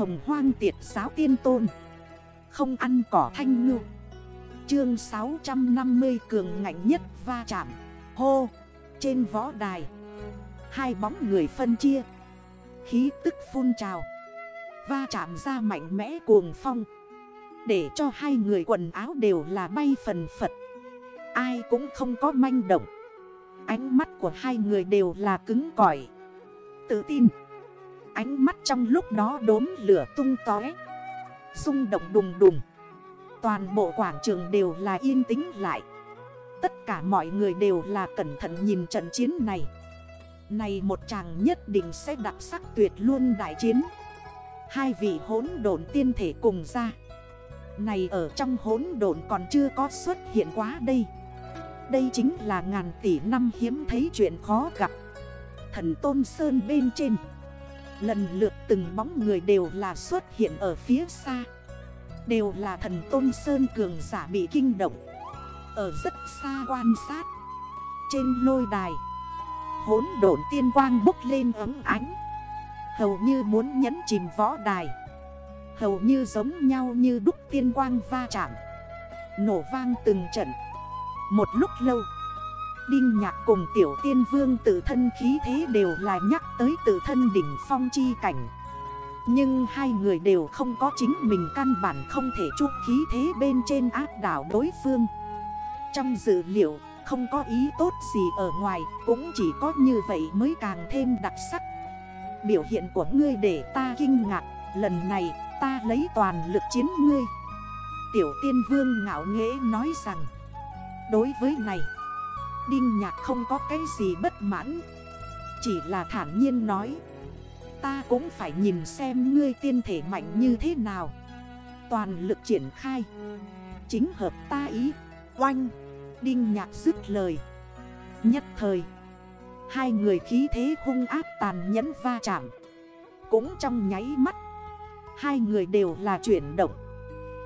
hồng hoang tiệt giáo tiên tôn. Không ăn cỏ thanh ngư. Chương 650 cường ngạnh nhất va chạm. Hô, Trên võ đài. Hai bóng người phân chia. Khí tức phun trào. Va chạm ra mạnh mẽ cuồng phong. Để cho hai người quần áo đều là bay phần phật. Ai cũng không có manh động. Ánh mắt của hai người đều là cứng cỏi. Tự tin. Ánh mắt trong lúc đó đốm lửa tung tói Xung động đùng đùng. Toàn bộ quảng trường đều là yên tĩnh lại. Tất cả mọi người đều là cẩn thận nhìn trận chiến này. Này một chàng nhất định sẽ đặc sắc tuyệt luôn đại chiến. Hai vị hốn độn tiên thể cùng ra. Này ở trong hốn độn còn chưa có xuất hiện quá đây. Đây chính là ngàn tỷ năm hiếm thấy chuyện khó gặp. Thần Tôn Sơn bên trên. Lần lượt từng bóng người đều là xuất hiện ở phía xa. Đều là thần Tôn Sơn cường giả bị kinh động. Ở rất xa quan sát. Trên lôi đài Hốn độn tiên quang bốc lên ấm ánh. Hầu như muốn nhấn chìm võ đài. Hầu như giống nhau như đúc tiên quang va chạm. Nổ vang từng trận. Một lúc lâu Đinh nhạc cùng tiểu tiên vương tự thân khí thế đều là nhắc tới tự thân đỉnh phong chi cảnh. Nhưng hai người đều không có chính mình căn bản không thể chút khí thế bên trên áp đảo đối phương. Trong dự liệu, không có ý tốt gì ở ngoài, Cũng chỉ có như vậy mới càng thêm đặc sắc. Biểu hiện của ngươi để ta kinh ngạc, Lần này ta lấy toàn lực chiến ngươi. Tiểu tiên vương ngạo nghễ nói rằng, Đối với này Đinh nhạc không có cái gì bất mãn. Chỉ là thản nhiên nói, Ta cũng phải nhìn xem ngươi tiên thể mạnh như thế nào. Toàn lực triển khai. Chính hợp ta ý. Oanh. Đinh nhạc dứt lời. Nhất thời, Hai người khí thế hung ác tàn nhẫn va chạm. Cũng trong nháy mắt, Hai người đều là chuyển động.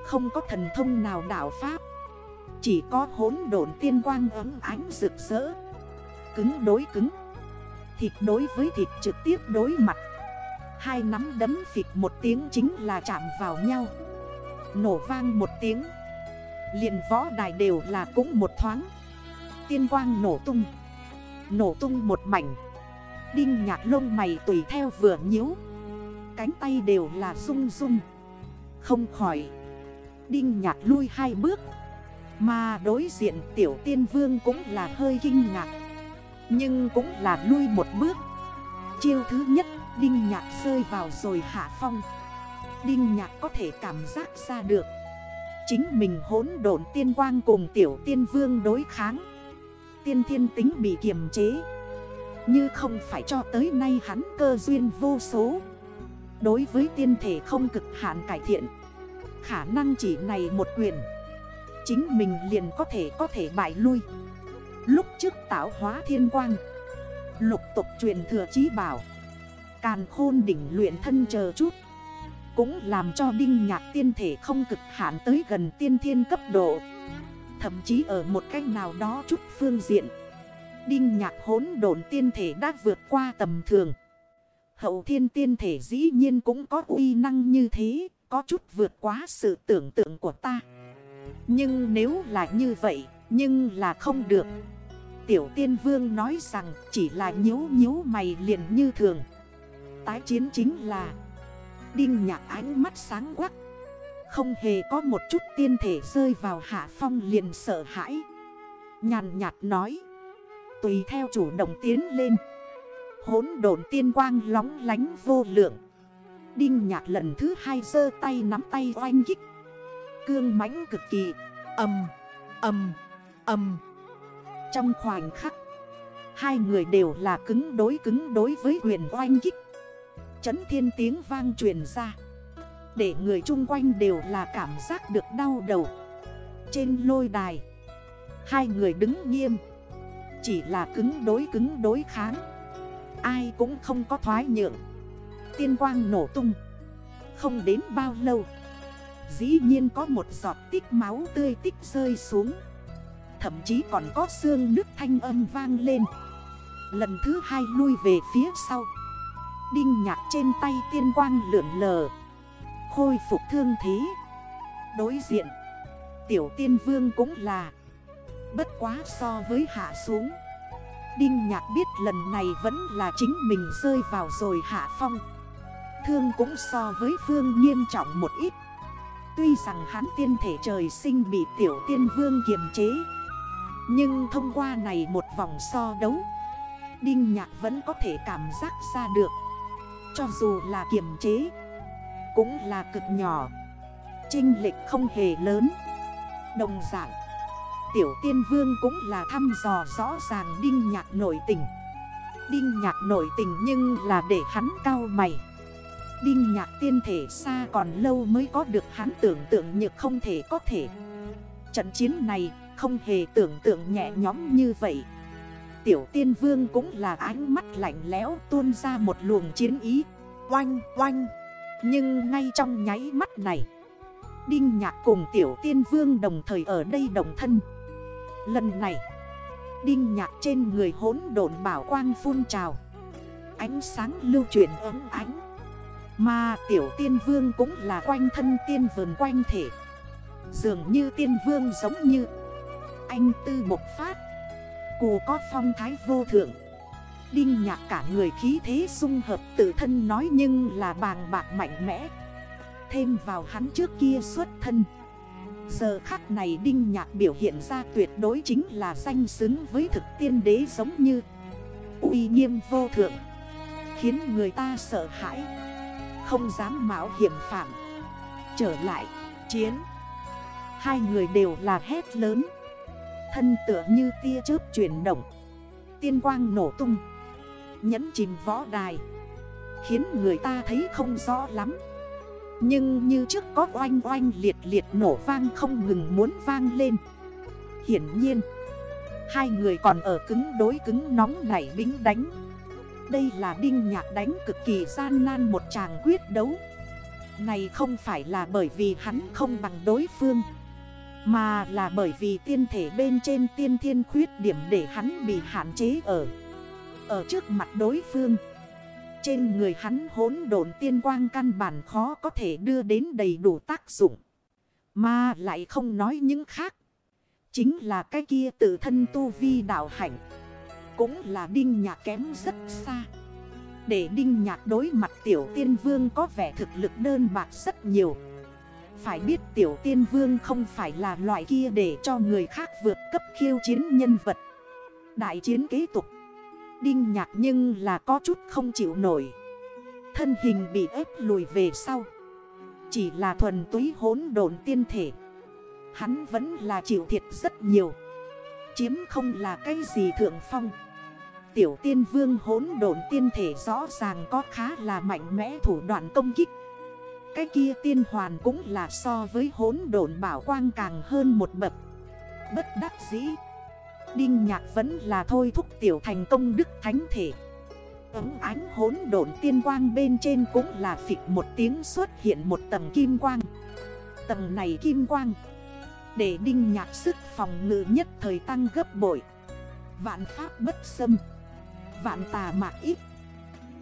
Không có thần thông nào đảo pháp chỉ có hốn độn tiên quang ấm ánh rực rỡ. Cứng đối cứng. Thịt đối với thịt trực tiếp đối mặt. Hai nắm đấm phịch một tiếng chính là chạm vào nhau. Nổ vang một tiếng. Liền võ đài đều là cũng một thoáng. Tiên quang nổ tung. Nổ tung một mảnh. Đinh nhạc lông mày tùy theo vừa nhíu. Cánh tay đều là rung rung. Không khỏi. Đinh nhạc lui hai bước mà đối diện tiểu tiên vương cũng là hơi kinh ngạc. Nhưng cũng là lui một bước. Chiêu thứ nhất, Đinh nhạc rơi vào rồi hạ phong. Đinh nhạc có thể cảm giác ra được. Chính mình hỗn độn tiên quang cùng tiểu tiên vương đối kháng. Tiên thiên tính bị kiềm chế. Như không phải cho tới nay hắn cơ duyên vô số. Đối với tiên thể không cực hạn cải thiện. Khả năng chỉ này một quyền. Chính mình liền có thể có thể bại lui. Lúc trước tạo hóa thiên quang, Lục tục truyền thừa chí bảo, Càn khôn đỉnh luyện thân chờ chút, Cũng làm cho đinh nhạc tiên thể không cực hạn tới gần tiên thiên cấp độ. Thậm chí ở một cách nào đó chút phương diện, Đinh nhạc hốn đồn tiên thể đã vượt qua tầm thường. Hậu thiên tiên thể dĩ nhiên cũng có uy năng như thế, Có chút vượt quá sự tưởng tượng của ta nhưng nếu là như vậy, Nhưng là không được. Tiểu tiên vương nói rằng, Chỉ là nhếu nhếu mày liền như thường. Tái chiến chính là, Đinh nhạc ánh mắt sáng quắc. Không hề có một chút tiên thể rơi vào hạ phong liền sợ hãi. Nhàn nhạt nói, Tùy theo chủ động tiến lên. Hốn độn tiên quang lóng lánh vô lượng. Đinh nhạc lần thứ hai sơ tay nắm tay oanh kích. Cương mãnh cực kỳ. Âm, âm, âm Trong khoảnh khắc Hai người đều là cứng đối cứng đối với huyền oanh kích. Chấn thiên tiếng vang truyền ra Để người chung quanh đều là cảm giác được đau đầu. Trên lôi đài Hai người đứng nghiêm Chỉ là cứng đối cứng đối kháng. Ai cũng không có thoái nhượng. Tiên quang nổ tung Không đến bao lâu Dĩ nhiên có một giọt tích máu tươi tích rơi xuống. Thậm chí còn có xương nước thanh âm vang lên. Lần thứ hai lui về phía sau. Đinh nhạc trên tay tiên quang lượn lờ. Khôi phục thương thế. Đối diện. Tiểu tiên vương cũng là. Bất quá so với hạ xuống. Đinh nhạc biết lần này vẫn là chính mình rơi vào rồi hạ phong. Thương cũng so với phương nghiêm trọng một ít. Tuy rằng hắn tiên thể trời sinh bị tiểu tiên vương kiềm chế, Nhưng thông qua này một vòng so đấu, Đinh nhạc vẫn có thể cảm giác ra được. Cho dù là kiềm chế, Cũng là cực nhỏ Trinh lệch không hề lớn. Đồng dạng, Tiểu tiên vương cũng là thăm dò rõ ràng đinh nhạc nổi tình. Đinh nhạc nổi tình nhưng là để hắn cao mày. Đinh nhạc tiên thể xa còn lâu mới có được, hắn tưởng tượng như không thể có thể. Trận chiến này không hề tưởng tượng nhẹ nhóm như vậy. Tiểu tiên vương cũng là ánh mắt lạnh lẽo tuôn ra một luồng chiến ý. Oanh oanh. Nhưng ngay trong nháy mắt này, Đinh nhạc cùng tiểu tiên vương đồng thời ở đây đồng thân. Lần này, Đinh nhạc trên người hốn độn bảo quang phun trào. Ánh sáng lưu chuyển ấm ánh. Mà tiểu tiên vương cũng là quanh thân tiên vườn quanh thể. Dường như tiên vương giống như Anh tư bộc phát. Cù có phong thái vô thượng. Đinh nhạc cả người khí thế sung hợp tự thân nói nhưng là bàng bạc mạnh mẽ. Thêm vào hắn trước kia xuất thân. Giờ khắc này Đinh Nhạc biểu hiện ra tuyệt đối chính là danh xứng với thực tiên đế giống như uy nghiêm vô thượng, Khiến người ta sợ hãi. Không dám mạo hiểm phạm. Trở lại, chiến. Hai người đều là hét lớn. Thân tựa như tia chớp chuyển động. Tiên quang nổ tung. Nhấn chìm võ đài. Khiến người ta thấy không rõ lắm. Nhưng như trước có oanh oanh liệt liệt nổ vang không ngừng muốn vang lên. Hiển nhiên, Hai người còn ở cứng đối cứng nóng nảy bính đánh. Đây là đinh nhạc đánh cực kỳ gian nan một chàng quyết đấu Này không phải là bởi vì hắn không bằng đối phương, Mà là bởi vì tiên thể bên trên tiên thiên khuyết điểm để hắn bị hạn chế ở Ở trước mặt đối phương trên người hắn hốn độn tiên quang căn bản khó có thể đưa đến đầy đủ tác dụng. Mà lại không nói những khác. Chính là cái kia tự thân tu vi đạo hạnh. Cũng là đinh nhạc kém rất xa. Để đinh nhạc đối mặt tiểu tiên vương có vẻ thực lực đơn bạc rất nhiều. Phải biết tiểu tiên vương không phải là loại kia để cho người khác vượt cấp khiêu chiến nhân vật. Đại chiến kế tục. Đinh nhạc nhưng là có chút không chịu nổi Thân hình bị ép lùi về sau Chỉ là thuần túy hốn độn tiên thể Hắn vẫn là chịu thiệt rất nhiều Chiếm không là cái gì thượng phong Tiểu tiên vương hốn độn tiên thể rõ ràng có khá là mạnh mẽ thủ đoạn công kích. Cái kia tiên hoàn cũng là so với hốn độn bảo quang càng hơn một bậc. Bất đắc dĩ. Đinh nhạc vẫn là thôi thúc tiểu thành công đức thánh thể. Ấm ánh hốn độn tiên quang bên trên cũng là phịch một tiếng xuất hiện một tầng kim quang. Tầng này kim quang. Để đinh nhạc sức phòng ngự nhất thời tăng gấp bội. Vạn pháp bất xâm. Vạn tà mạc ít.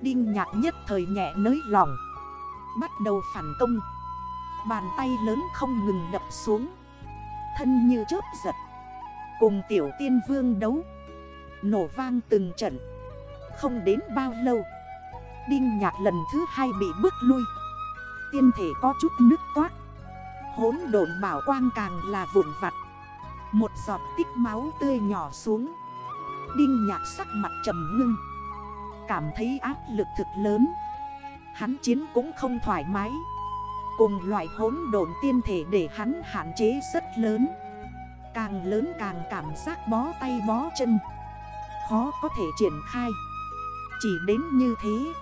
Đinh nhạc nhất thời nhẹ nới lòng. Bắt đầu phản công. Bàn tay lớn không ngừng đập xuống. Thân như chớp giật. Cùng tiểu tiên vương đấu. Nổ vang từng trận. Không đến bao lâu. Đinh nhạc lần thứ hai bị bước lui. Tiên thể có chút nước toát. Hốn độn bảo quang càng là vụn vặt. Một giọt tích máu tươi nhỏ xuống. Đinh nhạc sắc mặt trầm ngưng. Cảm thấy áp lực thực lớn. Hắn chiến cũng không thoải mái. Cùng loại hốn độn tiên thể để hắn hạn chế rất lớn. Càng lớn càng cảm giác bó tay bó chân. Khó có thể triển khai. Chỉ đến như thế,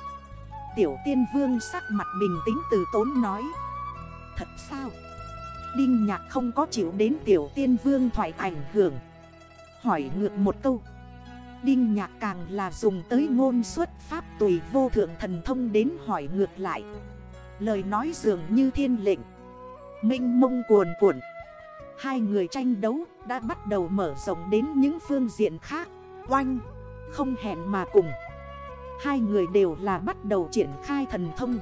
Tiểu tiên vương sắc mặt bình tĩnh từ tốn nói. Thật sao? Đinh nhạc không có chịu đến tiểu tiên vương thoại ảnh hưởng. Hỏi ngược một câu. Đinh nhạc càng là dùng tới ngôn xuất pháp tùy vô thượng thần thông đến hỏi ngược lại. Lời nói dường như thiên lệnh. Minh mông cuồn cuộn. Hai người tranh đấu đã bắt đầu mở rộng đến những phương diện khác. Oanh, không hẹn mà cùng. Hai người đều là bắt đầu triển khai thần thông.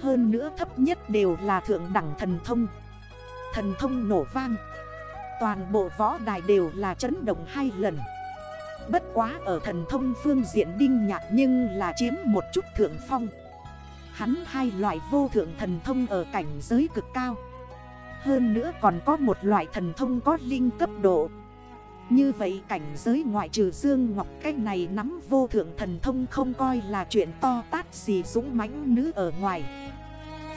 Hơn nữa thấp nhất đều là thượng đẳng thần thông. Thần thông nổ vang. Toàn bộ võ đài đều là chấn động hai lần. Bất quá ở thần thông phương diện đinh nhạc nhưng là chiếm một chút thượng phong. Hắn hai loại vô thượng thần thông ở cảnh giới cực cao. Hơn nữa còn có một loại thần thông có linh cấp độ. Như vậy cảnh giới ngoại trừ Dương Ngọc cách này nắm vô thượng thần thông không coi là chuyện to tát gì dũng mãnh nữ ở ngoài.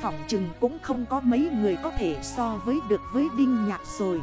Phỏng chừng cũng không có mấy người có thể so với được với Đinh Nhạc rồi.